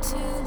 to